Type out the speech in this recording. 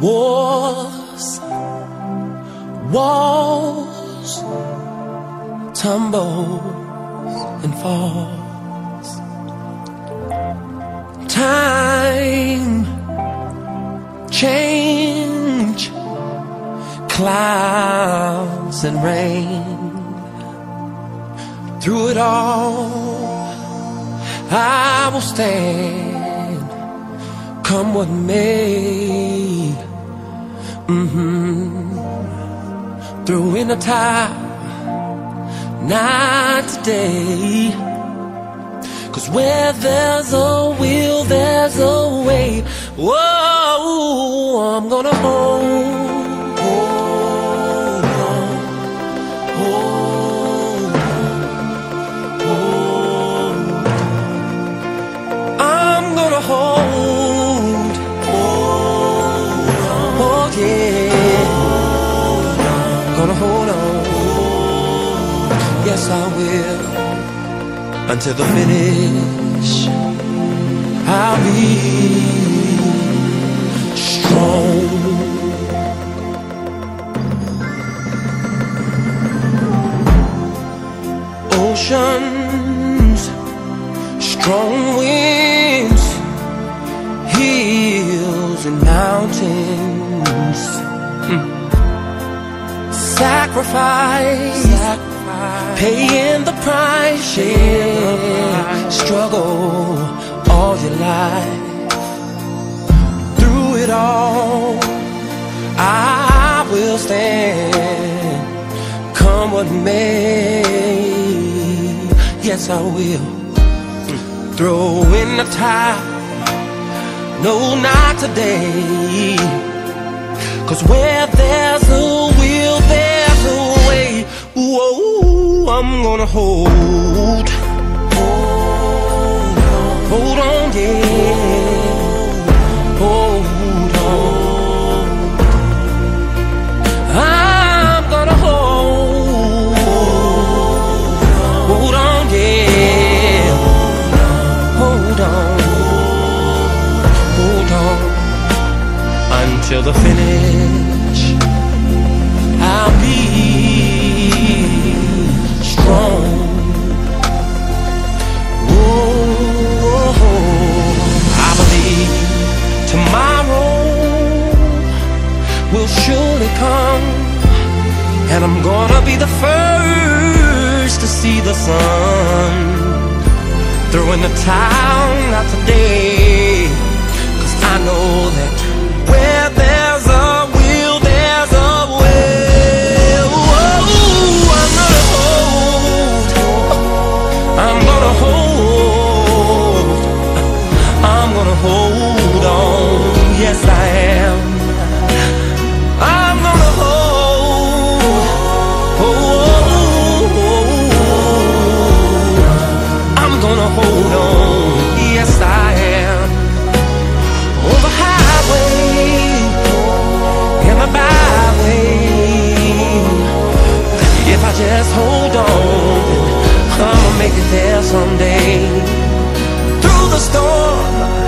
Wars, walls, tumbles and falls. Time, change, clouds and rain. Through it all, I will stand. Come what may. Mm-hmm. Through in tide, not today. Cause where there's a will, there's a way. Whoa, I'm gonna hold, until the finish. I'll be strong. Oceans, strong Sacrifice, paying the price, yeah. Struggle all your life. Through it all, I will stand. Come what may, yes I will. Throw in the tide, no, not today. Cause where there's a I'm gonna hold. Hold on, hold on, yeah. Hold on. I'm gonna hold. Hold on, yeah. Hold on. Hold on until the finish. I'll be surely come, and I'm gonna be the first to see the sun. Throwing the towel out today, cause I know that just hold on, I'ma make it there someday. Through the storm